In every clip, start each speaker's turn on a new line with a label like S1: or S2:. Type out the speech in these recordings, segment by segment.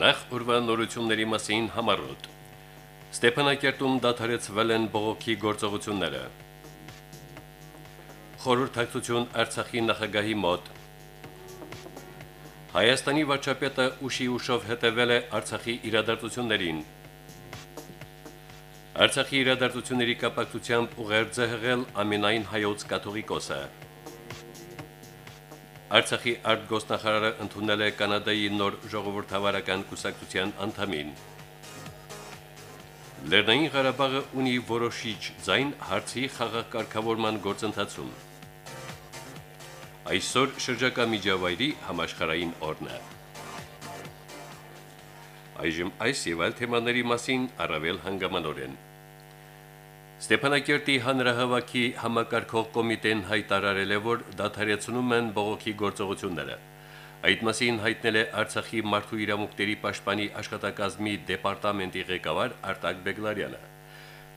S1: Նախ ուրվա նորությունների մասին համարոտ։ Ստեփանակերտում դադարեցվել են բողոքի գործողությունները։ Խորհրդակցություն Արցախի նախագահի մոտ։ Հայաստանի վարչապետը ուշի ուշով հետևել է Արցախի իրադարձություններին։ Արցախի իրադարձությունների կապակցությամբ ուղերձ է հղել ամենայն հայոց կաթողիկոսը։ Արցախի արտգոսնախարարը ընդունել է Կանադայի նոր ժողովրդավարական կուսակցության անդամին։ Լեռնային Ղարաբաղը ունի որոշիչ ձայն հարցի խաղաղ կարգավորման գործընթացում։ Այսօր շրջակա միջավայրի համաշխարային օրն է։ Այժմ այս եւ այլ թեմաների մասին առավել հանգամանորեն։ Ստեփանակերտի հանրահավաքի համակարգող կոմիտեն հայտարարել է, որ դադարեցնում են բողոքի գործողությունները։ Այդ մասին հայտնել է Արցախի մարդու իրավունքների պաշտպանի աշխատակազմի դեպարտամենտի ղեկավար Արտակ Բեգլարյանը։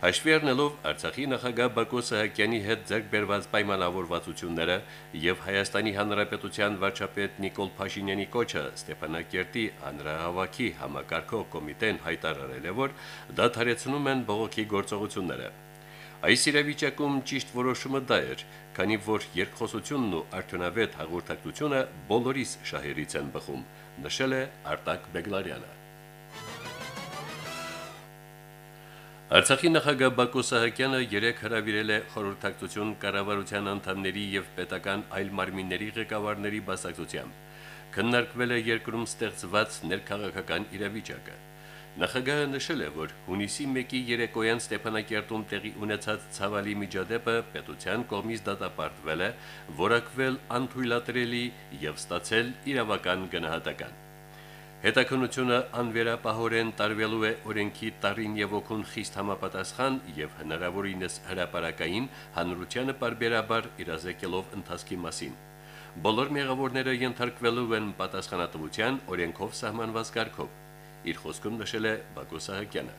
S1: Հաշվի առնելով Արցախի նախագահ Բակո Սահակյանի հետ ձեռքբերված պայմանավորվածությունները եւ Հայաստանի Հանրապետության վարչապետ Նիկոլ Փաշինյանի կոչը Ստեփանակերտի հանրահավաքի համակարգող կոմիտեն հայտարարել է, որ դադարեցնում են բողոքի գործողությունները։ Այս իրավիճակում ճիշտ որոշումը դա էր, քանի որ երկխոսությունն ու արդյունավետ հաղորդակցությունը բոլորիս շահերից են բխում, նշել է Արտակ Բեգլարյանը։ Արցախի նախագահ Բակո Սահակյանը երեք հրավիրել է խորհրդակցություն կառավարության անդամների եւ պետական այլ մարմինների ղեկավարների բացակցությամբ։ Քննարկվել է երկրում ստեղծված ներքաղաքական իրավիճակը։ Նախագահը նշել է, որ հունիսի 1-ի երեկոյան Ստեփանակերտում տեղի ունեցած ցավալի միջադեպը պետության կողմից դատապարտվել է, որակվել անթույլատրելի եւ ստացել իրավական գնահատական։ Հետաքնությունը անվերապահորեն տարվելու է օրենքի տարին եւ օքուն խիստ համապատասխան եւ հնարավորինս հրաապարակային հանրությանը բարբերաբար իրազեկելով ընթացքի մասին։ Բոլոր մեղավորները ենթարկվելու են պատասխանատվության օրենքով սահմանված կարգով իր խոսքում նշել է Բակո Սահակյանը։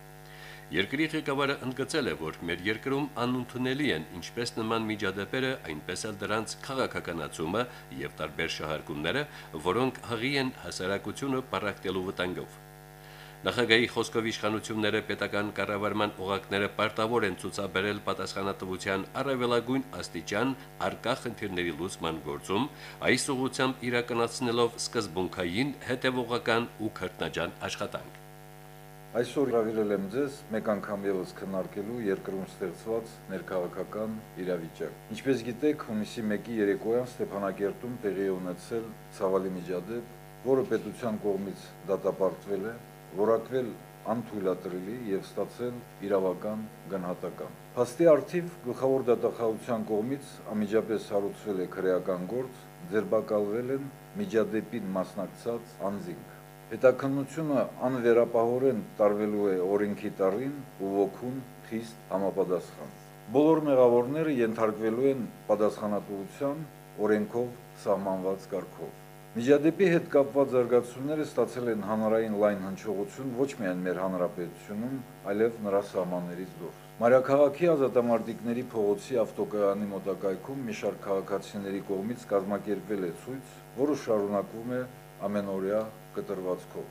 S1: Երկրի ղեկավարը ընդգծել է, որ մեր երկրում անընդունելի են ինչպես նման միջադեպերը, այնպես էլ դրանց քաղաքականացումը եւ տարբեր շահարկումները, որոնք հղի են հասարակությունը պարակտելու վտանգով։ Նախագահի խոսքով իշխանությունները պետական կառավարման օղակները պարտավոր են ցուցաբերել պատասխանատվության առավելագույն աստիճան արկա խնդիրների լուծման գործում, այս ուղղությամբ իրականացնելով սկզբունքային, հետևողական ու քրտնաջան աշխատանք։
S2: Այսօր հravirել եմ ձեզ մեկ անգամ եւս քննարկելու երկրում ստեղծված ներքաղաքական իրավիճակ։ Ինչպես գիտեք, հունիսի 1-ի երեկոյան Ստեփանակերտում տեղի ունեցել ցավալի միջադեպ, որը պետության կողմից դատապարտվել է որակվել անթույլատրելի եւ ստացել իրավական գնահատական։ Փաստի արդիվ գլխավոր դատախազության կողմից անմիջապես հարուցվել է քրեական գործ, ձերբակալվել են միջադեպին մասնակցած անձինք։ Հետաքննությունը անվերապահորեն տարվելու է օրենքի տարին ու ոգուն խիստ համապատասխան։ Բոլոր մեղավորները ենթարկվելու են պատասխանատվության օրենքով սահմանված կարգով։ Միջադեպի հետ կապված զարգացումները ստացել են հանրային լայն հնչողություն ոչ միայն մեր հանրապետությունում, այլև նրա սահմաններից դուրս։ Մարաքաղաքի ազատամարտիկների փողոցի ավտոկայանի մոտակայքում մի շարք քաղաքացիների կողմից կազմակերպվել է ցույց, որը շարունակվում է ամենօրյա կտրվածքով։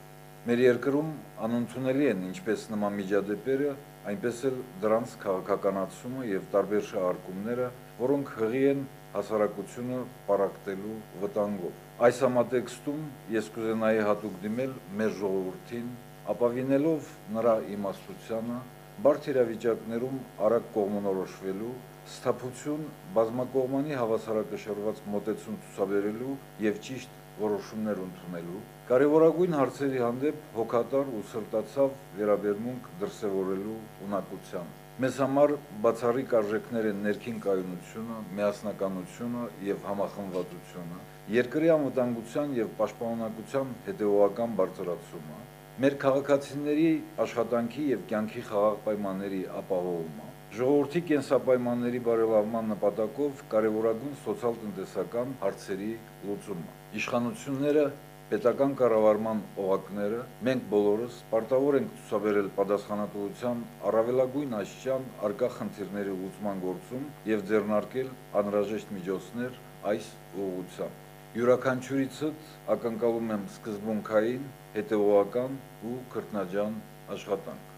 S2: Մեր երկրում անընդունելի են ինչպես նման միջադեպերը, այնպես էլ դրանց քաղաքականացումը եւ տարբեր շահարկումները, որոնք հղի են հասարակությունը պարակտելու վտանգով։ Այս համատեքստում ես կուզենայի հատուկ դիմել մեր ժողովրդին, ապավինելով նրա իմաստությանը, բարդ իրավիճակներում արագ կողմնորոշվելու, սթափություն բազմակողմանի հավասարակշռված մոտեցում ցուցաբերելու եւ ճիշտ որոշումներ ընդունելու, կարևորագույն հարցերի հանդեպ հոգատար ու սրտացավ վերաբերմունք դրսևորելու ունակությամբ Մեզ համար բացառիկ արժեքներ են ներքին կայունությունը, միասնականությունը եւ համախմբվածությունը, երկրի անվտանգության եւ պաշտպանունակության հետեւողական բարձրացումը, մեր քաղաքացիների աշխատանքի եւ կյանքի խաղաղ պայմանների ապահովումը, ժողովրդի կենսապայմանների բարելավման նպատակով կարևորագույն սոցիալ-տնտեսական հարցերի լուծումը։ Իշխանությունները պետական կառավարման օղակները մենք բոլորս պարտավոր ենք ցուցաբերել պատասխանատվության առավելագույն աշխյան արկա խնդիրների լուծման գործում եւ ձեռնարկել անհրաժեշտ միջոցներ այս ուղղությամբ։ Յուրաքանչյուրիցդ ակնկալում եմ սկզբունքային, հետևողական ու քրտնաջան աշխատանք։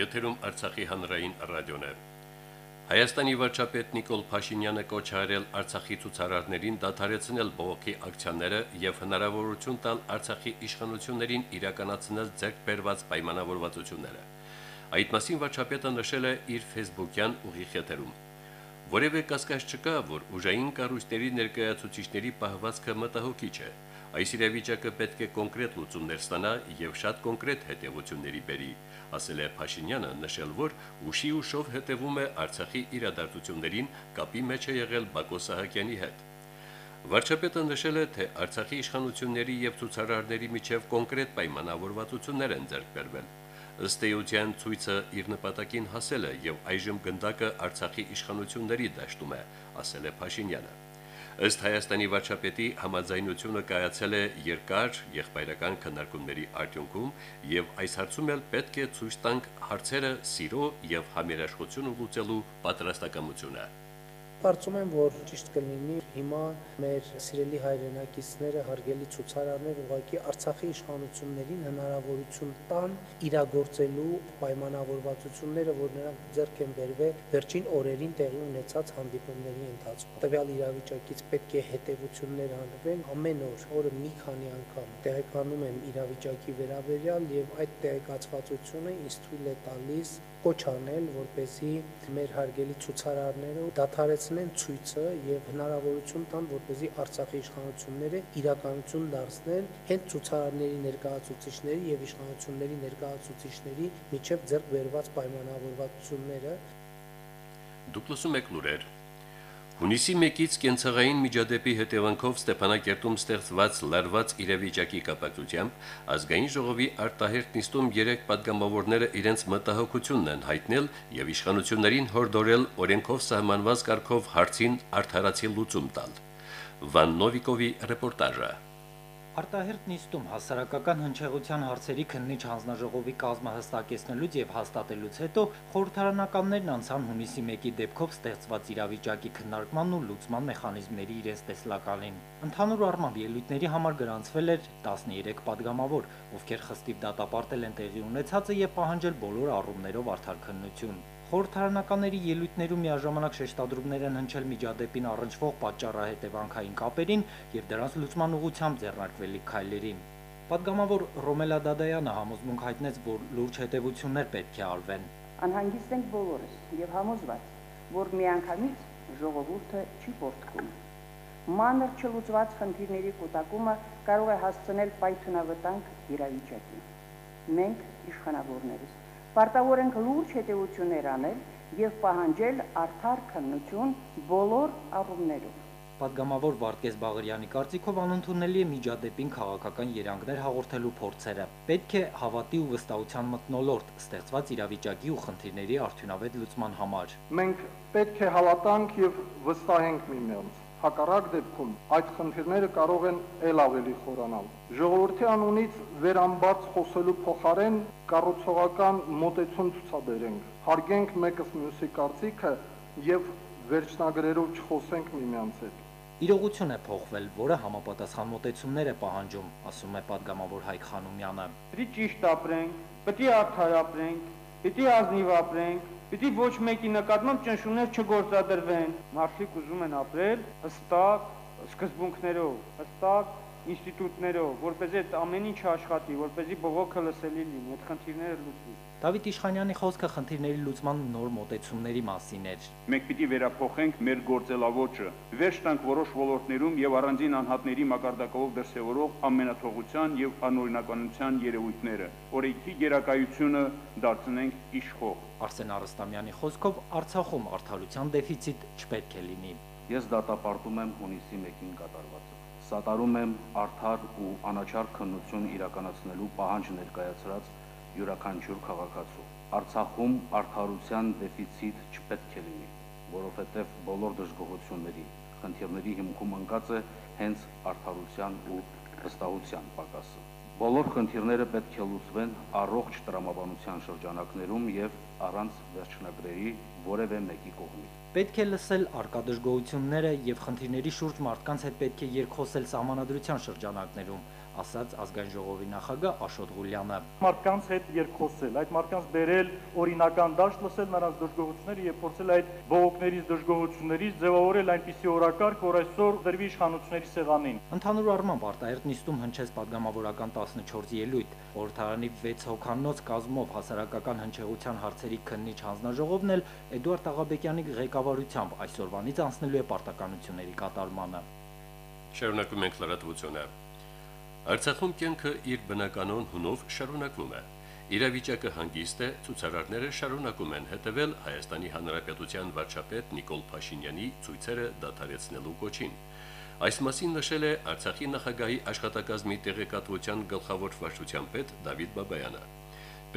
S1: Եթերում Արցախի հանրային ռադիոն է։ Հայաստանի վարչապետ Նիկոլ Փաշինյանը կոչ արել Արցախի ցուցարարներին դադարեցնել բողոքի ակցիաները եւ հնարավորություն տալ Արցախի իշխանություններին իրականացնել ձեռք բերված պայմանավորվածությունները։ Այդ մասին վարչապետը նշել է իր Facebook-յան ուղիղ եթերում։ Որևէ կասկած չկա, որ ուժային կառույցների ներկայացուցիչների պահվածքը մտահոգիչ է։ Այս իրավիճակը պետք է կոնկրետ լուծումներ ստանա եւ շատ կոնկրետ հետևությունների բերի, ասել է Փաշինյանը, նշել, որ ուշի ուշով հետևում է Արցախի իրադարձություններին, կապի մեջ է եղել Բակո Սահակյանի հետ։ Վարչապետը նշել է, թե Արցախի իշխանությունների եւ ցուցարարների միջև կոնկրետ պայմանավորվածություններ են ձեռք բերվել։ Ըստ էության ցույցը իր նպատակին հասել է եւ այժմ գնդակը Արցախի իշխանությունների դաշտում է, ասել է Փաշինյանը։ Ըստ Հայաստանի վարչապետի համաձայնությունը կայացել է երկար եղբայրական քննարկումների արդյունքում եւ այս հարցում էլ պետք է ցույց տանք հարցերը սիրո եւ համերաշխություն լուծելու պատրաստակամությունը։
S3: Կարծում եմ, որ ճիշտ կլինի հիմա մեր սիրելի հայրենակիցները, հարգելի ցուցարարներ ուղակի Արցախի իշխանություններին հնարավորություն տան իրագործելու պայմանավորվածությունները, որ նրանք ձեռք են բերվել վերջին օրերին տեղի ունեցած հանդիպումների ընթացքում։ Տվյալ իրավիճակից պետք է հետևություններ հանրվեն ամեն օր, օրը մի քանի անգամ տեղեկանում եմ իրավիճակի վերաբերյալ եւ այդ տեղեկացվածությունը ինձ թույլ է տալիս կոչ անել, որպեսզի մեր հարգելի ցուցարարները դադարեցնեն ցույցը եւ հնարավորություն տան, որպեսզի Արցախի իշխանությունները իրականություն դարձնեն հենց ցուցարարների ներկայացուցիչների եւ իշխանությունների ներկայացուցիչների միջև ձեռք բերված պայմանավորվածությունները
S1: Դուք լսում եք լուրեր Հունիսի 1-ից կենցաղային միջադեպի հետևանքով Ստեփանակերտում ստեղծված լարված իրավիճակի կապակցությամբ ազգային ժողովի արտահերտ նիստում 3 падգամավորները իրենց մտահոգությունն են հայտնել եւ իշխանություններին հորդորել օրենքով սահմանված կարգով հարցին արդարացի լուծում տալ։ Վան Նովիկովի ռեպորտաժը
S4: Արտահերտ նիստում հասարակական հնչեղության հարցերի քննիչ հանձնաժողովի կազմը հստակեցնելուց եւ հաստատելուց հետո խորհրդարանականներն անցան հունիսի 1-ի դեպքով ստեղծված իրավիճակի քննարկմանն ու լուծման մեխանիզմների իրենց տեսլականին։ Ընդհանուր առմամբ ելույթների համար գրանցվել էր 13 падգամավոր, ովքեր խստիվ դատապարտել են տեղի ունեցածը եւ պահանջել բոլոր առումներով արդարքննություն։ Խորհրդարանականների ելույթներում միաժամանակ շեշտադրումներ են հնչել միջադեպին առնչվող պատճառահետևանքային կապերին եւ դրանց լուծման ուղղությամբ ձեռնարկվելիք քայլերին։ Պատգամավոր Ռոմելա Դադայանը համոզմունք հայտնեց, որ լուրջ հետևություններ պետք է արվեն։
S5: Անհանգիստ ենք բոլորս եւ համոզված, որ միանգամից ժողովուրդը չի պորտկում։ Մանր չլուծված խնդիրների կուտակումը կարող է հասցնել պայթունավտանգ իրավիճակի։ Մենք իշխանավորներս Պարտավոր ենք լուրջ հետևություններ անել եւ պահանջել արդար քննություն բոլոր առումներով։
S4: Պատգամավոր Վարդգես Բաղարյանի կարծիքով անընդունելի է միջադեպին քաղաքական երանգներ հաղորդելու փորձերը։ Պետք է հավատի ու վստահության մտնոլորտ ստեղծված իրավիճակի ու խնդիրների արդյունավետ լուծման համար։
S6: Մենք պետք է հավատանք եւ վստահենք միմյանց Հակառակ դեպքում այդ խնդիրները կարող են ել ավելի խորանալ։ Ժողովրդի անունից վերամբարձ խոսելու փոխարեն կառուցողական մոտեցում ցուցաբերենք։ Հարգենք մեկս մյուսի կարծիքը եւ վերջնագրերով չխոսենք միմյանց հետ։
S4: Իրողություն է փոխվել, որը համապատասխան մոտեցումներ է պահանջում, ասում է падգամավոր Հայկ Խանոմյանը։
S7: Պետք է ճիշտ ապրենք, պետք է արդար ապրենք, պետք է ազնիվ ապրենք, Պիտի ոչ մեկի նկատմամբ ճնշումներ չգործադրվեն։ Մարդիկ ուզում են ապրել հստակ սկզբունքներով, հստակ ինստիտուտներով, որպեսզի այդ ամեն ինչ աշխատի, որպեսզի բողոքը լսելի լինի, այդ խնդիրները լուծվի։
S4: Դավիթ Իշխանյանի խոսքը խնդիրների լուծման նոր մոտեցումների մասին էր։
S8: Մենք պիտի վերափոխենք մեր գործելավոճը, վերջ տանք որոշ ոլորտներում եւ առանձին անհատների մակարդակով դրսեւորող ամենաթողության եւ անօրինականության երևույթները։ Օրենքի գերակայությունը դարձնենք իշխող։
S4: Արսեն Արստամյանի խոսքով Արցախում արդարության դեֆիցիտ չպետք է լինի։
S9: Ես դատապարտում եմ հունիսի 1-ին կատարվածը։ Սատարում եմ արդար ու անաչառ քննություն իրականացնելու պահանջ ներկայացրած յուրաքանչյուր քաղաքացու։ Արցախում արդարության դեֆիցիտ չպետք է լինի, որովհետև բոլոր դժգոհությունների, խնդիրների հիմքում ընկած է հենց արդարության ու վստահության պակասը։ Բոլոր խնդիրները պետք է լուծվեն առողջ տրամաբանության շրջանակներում եւ առանց վերջնագրերի որևէ մեկի կողմից։
S4: Պետք է լսել արկա դժգոհությունները եւ խնդիրների շուրջ մարդկանց հետ պետք է երկխոսել սահմանադրության շրջանակներում, ասաց ազգային ժողովի նախագահ Աշոտ Ղուլյանը։
S10: Մարդկանց հետ երկխոսել, այդ մարդկանց բերել օրինական դաշտ լսել նրանց դժգոհությունները եւ փորձել այդ բողոքներից դժգոհություններից ձևավորել այնպիսի օրակարգ, որ այսօր դրվի իշխանությունների սեղանին։
S4: Ընդհանուր առմամբ արտահերտ նիստում հնչեց падգամավորական 14 ելույթ, օրթարանի 6 հոկանոց կազմով հասարակական հնչեղության հարցերի քննիչ հանձնաժողովն էլ Էդուարդ Աղաբեկյանի ղեկավարությամբ այսօրվանից անցնելու է պարտականությունների կատարմանը։
S1: Շարունակում ենք լրատվությունը։ Արցախում կյանքը իր բնականon հունով շարունակվում է։ Իրավիճակը հանգիստ է, ցուցարարները շարունակում են հետևել Հայաստանի Հանրապետության վարչապետ Նիկոլ Փաշինյանի ցույցերը դադարեցնելու կոչին։ Այս մասին նշել է Արցախի նախագահի աշխատակազմի տեղեկատվության գլխավոր վարչության պետ Դավիթ Բաբայանը։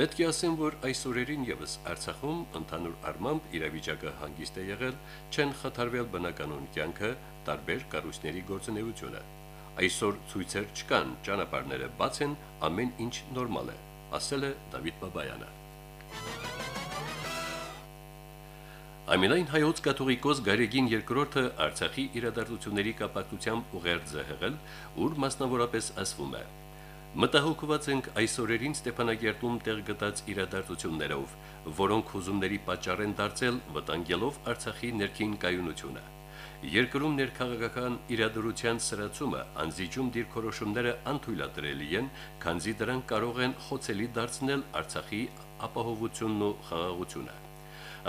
S1: Պետք է ասեմ, որ այս օրերին եւս Արցախում ընդհանուր առմամբ իրավիճակը հանգիստ է եղել, չեն խաթարվել բնականon կյանքը, տարբեր կառույցների գործունեությունը։ Այսօր ցույցեր չկան, ճանապարհները բաց են, ամեն ինչ նորմալ է, ասել է Դավիթ Բաբայանը։ Ամենայն հայոց կաթողիկոս Գարեգին II-ը Արցախի իրադարձությունների կապակցությամբ ուղերձ է հղել, ուր մասնավորապես ասվում է. Մտահոգված ենք այսօրերին Ստեփանագերտում տեղ գտած իրադարձություններով, որոնք հուզումների պատճառ են դարձել վտանգելով Արցախի ներքին կայունությունը։ Երկրում ներքաղաքական իրադրության սրացումը անզիջում դիրքորոշումները անթույլատրելի են, քանզի դրանք կարող են խոցելի դարձնել Արցախի ապահովությունն ու խաղաղությունը։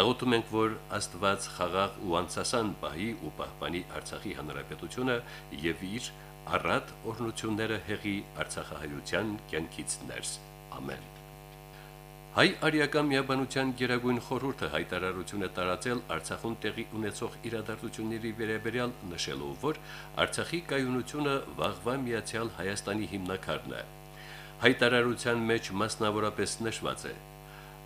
S1: Աղոթում ենք, որ Աստված խաղաղ ու անցասան պահի ու պահպանի Արցախի հանրապետությունը եւ իր առատ օրնությունները հեղի Արցախահայության կյանքից ներս։ Ամեն։ Հայ արիական միաբանության Գերագույն խորհուրդը հայտարարություն է տարածել Արցախում տեղի ունեցող իրադարձությունների վերաբերյալ նշելով, որ Արցախի կայունությունը վաղվա միացյալ Հայաստանի հիմնակարն է։ Հայտարարության մեջ մասնավորապես նշված է.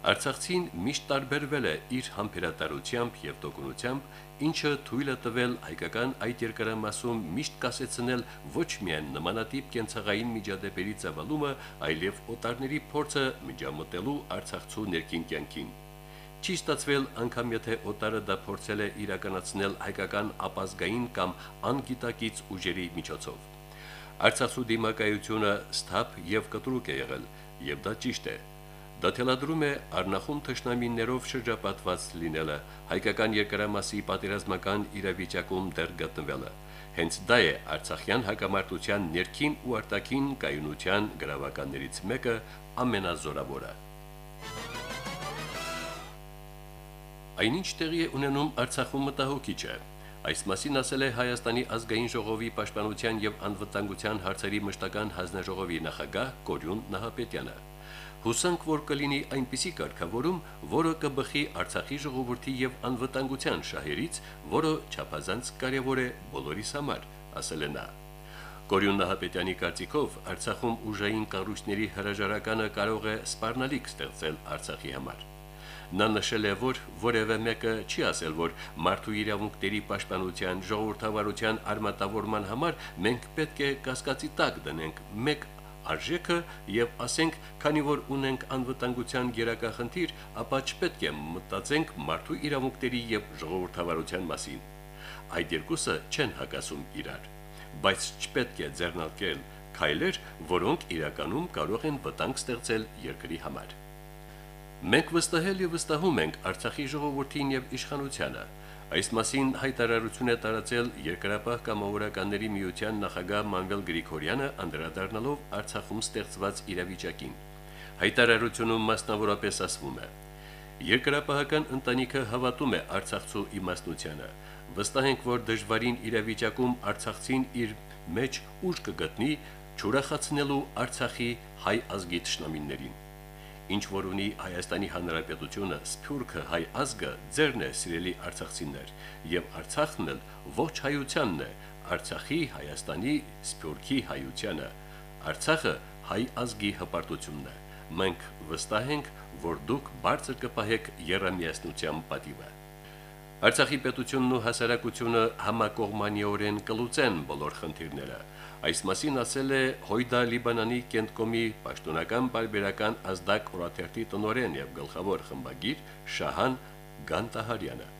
S1: Արցախցին միշտ տարբերվել է իր համբերատարությամբ եւ տոկունությամբ, ինչը թույլ է տվել հայկական այդ երկրամասում միշտ կասեցնել ոչ միայն նմանատիպ կենցաղային միջադեպերի ծավալումը, այլև օտարների փորձը միջամտելու Արցախցու ներքին կյանքին։ Չի ստացվել անգամ եթե օտարը դա փորձել է իրականացնել հայկական ապազգային կամ անգիտակից ուժերի միջոցով։ Արցախու դիմակայությունը սթափ եւ կտրուկ է եղել, եւ դա ճիշտ է։ Դա թելադրում է Արնախում թշնամիներով շրջապատված լինելը, հայկական երկրամասի պատերազմական իրավիճակում դեռ գտնվելը։ Հենց դա է Արցախյան հակամարտության ներքին ու արտաքին կայունության գրավականներից մեկը ամենազորավորը։ Այնինչ տեղի է ունենում Արցախում մտահոգիչ է։ Այս մասին ասել է Հայաստանի ազգային ժողովի պաշտպանության եւ անվտանգության հարցերի մշտական հանձնաժողովի նախագահ Կորյուն Նահապետյանը։ Հուսանք, որ կլինի այնպիսի կարգավորում, որը կբխի Արցախի ժողովրդի եւ անվտանգության շահերից, որը չափազանց կարեւոր է բոլորիս համար, ասել է նա։ Կորյուն Նահապետյանի կարծիքով Արցախում ուժային կառույցների հրաժարականը կարող է սպառնալիք ստեղծել Արցախի համար։ Նա նշել է, որ որևէ մեկը չի ասել, որ մարդու իրավունքների պաշտպանության, ժողովրդավարության արմատավորման համար մենք պետք է կասկածի տակ դնենք մեկ արժեքը եւ ասենք, քանի որ ունենք անվտանգության գերակախնդիր, ապա չպետք է մտածենք մարդու իրավունքների եւ ժողովրդավարության մասին։ Այդ երկուսը չեն հակասում իրար, բայց չպետք է ձեռնարկել քայլեր, որոնք իրականում կարող են վտանգ ստեղծել երկրի համար։ Մենք վստահել եւ վստահում ենք Արցախի ժողովրդին եւ իշխանությանը։ Այս մասին հայտարարություն է տարածել Երկրապահ կամավորականների միության նախագահ Մանվել Գրիգորյանը անդրադառնալով Արցախում ստեղծված իրավիճակին։ Հայտարարությունում մասնավորապես ասվում է. Երկրապահական ընտանիքը հավատում է Արցախցու իմաստնությանը։ Վստահ ենք, որ դժվարին իրավիճակում Արցախցին իր մեջ ուժ կգտնի չուրախացնելու Արցախի հայ ազգի ճշնամիներին ինչ որ ունի Հայաստանի Հանրապետությունը, Սփյուռքը, հայ ազգը, ձերն է, սիրելի արցախցիներ, եւ Արցախն էլ ոչ հայությանն է, Արցախի, Հայաստանի, Սփյուռքի հայությանը։ Արցախը հայ ազգի հպարտությունն է։ Մենք վստահ ենք, որ դուք բարձր կպահեք երամիասնության պատիվը։ Արցախի պետությունն ու հասարակությունը համակողմանիորեն կլուծեն բոլոր խնդիրները։ Այս մասին ասել է Հույդա Լիբանանի կենտկոմի պաշտոնական բարբերական ազդակ օրաթերթի տնորեն եւ գլխավոր խմբագիր Շահան Գանտահարյանը։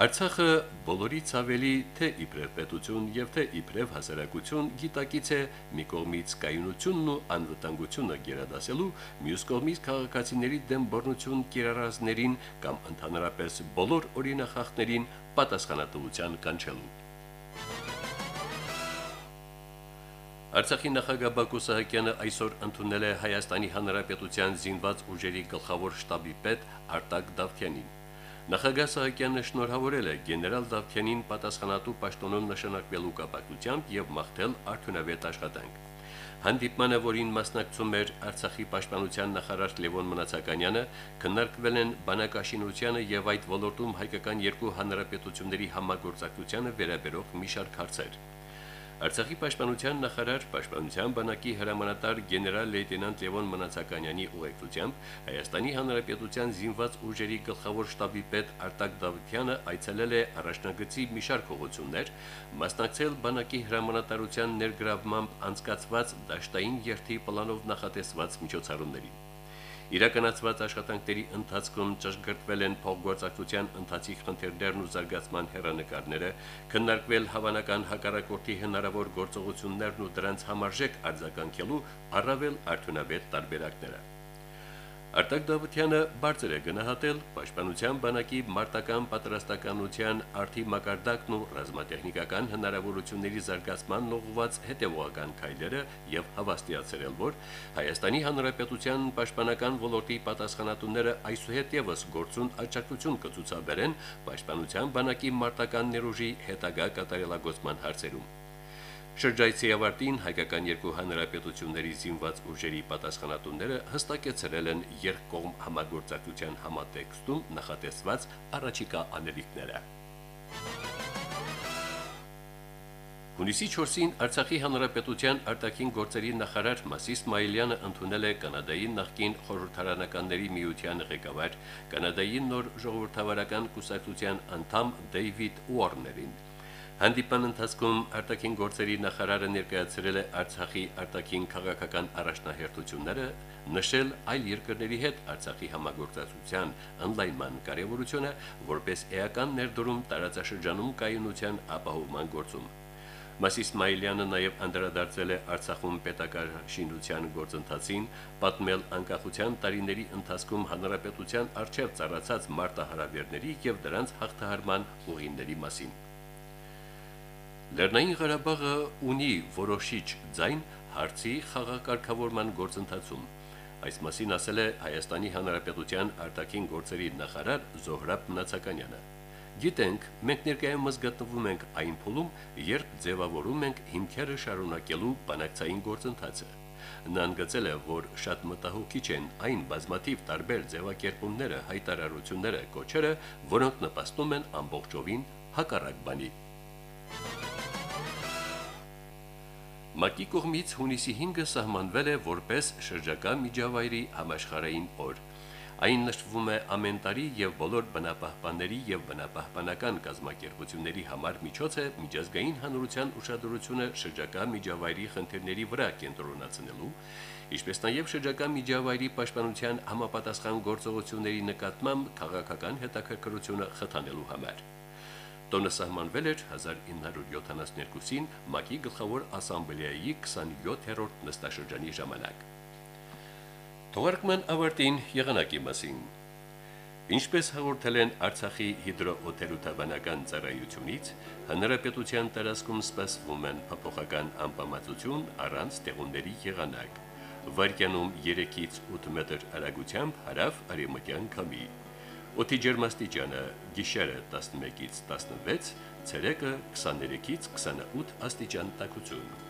S1: Արցախը բոլորից ավելի թե իբրև պետություն եւ թե իբրև հասարակություն գիտակից է մի կողմից կայունությունն ու անվտանգությունը գերադասելու, մյուս կողմից քաղաքացիների դեմ բռնություն կիրառածներին կամ ընդհանրապես բոլոր օրինախախտներին պատասխանատվության կանչելու։ Արցախի նախագահ Բակո Սահակյանը այսօր ընդունել է Հայաստանի Հանրապետության զինված ուժերի գլխավոր շտաբի պետ Արտակ Դավթյանին։ Նախագահ Սահակյանը շնորհավորել է գեներալ Դավթյանին պատասխանատու պաշտոնում նշանակվելու կապակցությամբ եւ մաղթել արդյունավետ աշխատանք։ Հանդիպմանը, որին մասնակցում էր Արցախի պաշտպանության նախարար Լևոն Մնացականյանը, քննարկվել են բանակաշինությանը եւ այդ ոլորտում հայկական երկու հանրապետությունների համագործակցությանը վերաբերող մի շարք հարցեր։ Արցախի պաշտպանության նախարար պաշտպանության բանակի հրամանատար գեներալ լեյտենանտ Լևոն Մնացականյանի ուղեկցությամբ Հայաստանի Հանրապետության զինված ուժերի գլխավոր շտաբի պետ Արտակ Դավթյանը այցելել է առաջնագծի մի շարք ուղղություններ, մասնակցել բանակի հրամանատարության ներգրավմամբ անցկացված դաշտային երթի պլանով նախատեսված միջոցառումներին։ Իրականացված աշխատանքների ընթացքում ճշգրտվել են փոխգործակցության ընթացիկ խնդիրներն ու զարգացման հերանեկարները, քննարկվել հավանական հակառակորդի հնարավոր գործողություններն ու դրանց համարժեք արձագանքելու առավել արդյունավետ տարբերակները։ Արտակ Դավթյանը բարձր է գնահատել Պաշտպանության բանակի մարտական պատրաստականության արդի մակարդակն ու ռազմատեխնիկական հնարավորությունների զարգացման ուղղված հետևողական քայլերը եւ հավաստիացրել, որ Հայաստանի Հանրապետության պաշտպանական ոլորտի պատասխանատուները այսուհետ եւս գործուն աջակցություն կցուցաբերեն Պաշտպանության բանակի մարտական ներուժի հետագա կատարելագործման հարցերում։ Շրջայցի ավարտին հայկական երկու հանրապետությունների զինված ուժերի պատասխանատուները հստակեցրել են երկկողմ համագործակցության համատեքստում նախատեսված առաջիկա անելիքները։ Հունիսի 4-ին Արցախի հանրապետության արտաքին գործերի նախարար Մասիս Մայլյանը ընդունել է կանադայի նախկին խորհրդարանականների միության ղեկավար, կանադայի նոր ժողովրդավարական կուսակցության անդամ Դեյվիդ Ուորներին։ Հանդիպան ընթացքում արտաքին գործերի նախարարը ներկայացրել է Արցախի արտաքին քաղաքական առաջնահերթությունները, նշել այլ երկրների հետ Արցախի համագործակցության ընդլայնման կարևորությունը, որպես էական ներդրում տարածաշրջանում կայունության ապահովման գործում։ Մասիս Մայլյանը նաև անդրադարձել է Արցախում պետական շինության գործընթացին, պատմել անկախության տարիների ընթացքում հանրապետության արչև ծառացած մարտահրավերների եւ դրանց հաղթահարման ուղիների մասին։ Լեռնային Ղարաբաղը ունի որոշիչ ձայն հարցի խաղակարգավորման գործընթացում։ Այս մասին ասել է Հայաստանի Հանրապետության արտաքին գործերի նախարար Զոհրաբ Մնացականյանը։ Գիտենք, մենք ներկայումս գտնվում ենք այն փուլում, երբ ձևավորում ենք հիմքերը շարունակելու բանակցային գործընթացը։ Նա ընդգծել է, որ շատ մտահոգիչ են այն բազմաթիվ տարբեր ձևակերպումները, հայտարարությունները, կոչերը, որոնք նպաստում են ամբողջովին հակառակ բանի։ ՄԱԿ-ի կողմից հունիսի 5-ը սահմանվել է որպես շրջակա միջավայրի համաշխարհային օր։ Այն նշվում է ամեն տարի եւ բոլոր բնապահպանների եւ բնապահպանական կազմակերպությունների համար միջոց է միջազգային հանրության ուշադրությունը շրջակա միջավայրի խնդիրների վրա կենտրոնացնելու, ինչպես նաեւ շրջակա միջավայրի պաշտպանության համապատասխան գործողությունների նկատմամբ քաղաքական հետաքրքրությունը խթանելու համար։ Տոնը սահմանվել էր 1972-ին ՄԱԿ-ի գլխավոր ասամբլեայի 27-րդ նստաշրջանի ժամանակ։ Թողարկման ավարտին եղանակի մասին։ Ինչպես հաղորդել են Արցախի հիդրոօթերոթաբանական ծառայությունից, հնարապետության տարածքում սպասվում են փոփոխական անբավարարություն առանց տեղունների եղանակ։ Վարկյանում 3-ից 8 մետր արագությամբ հարավ արևմտյան քամի։ Օդի ջերմաստիճանը՝ գիշերը 11-ից 16, ցերեկը 23-ից 28 աստիճան տաքություն։